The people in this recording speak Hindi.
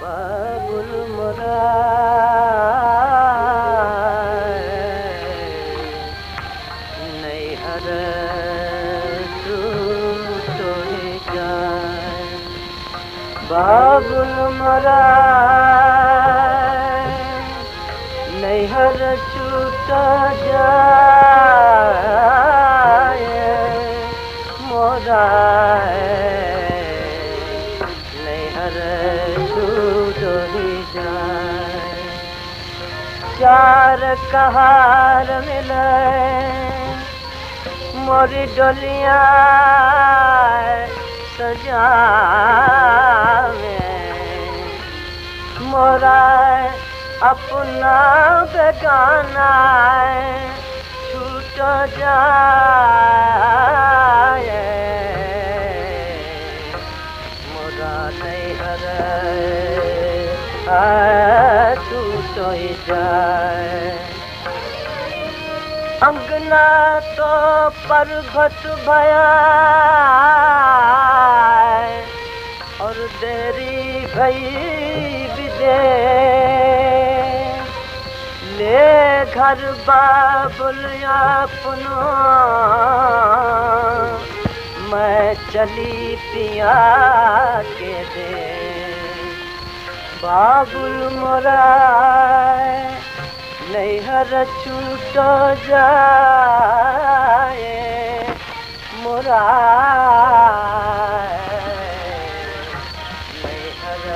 बाबुल मोरा नैहर तो जाए मोरा नैहर छूट ही जाए। चार कहार मिले, मोरी डोलिया सजा मोरा अपना बेगाना छूट जाए। मोरा नहीं हर। छूट जाए अंगना तो पर्वत भया और देरी भई विदे ले घर बाबुल अपनो मैं चली पिया के दे। बाबुल मोरा नहीं हर छूट जाए मोरा नहीं हर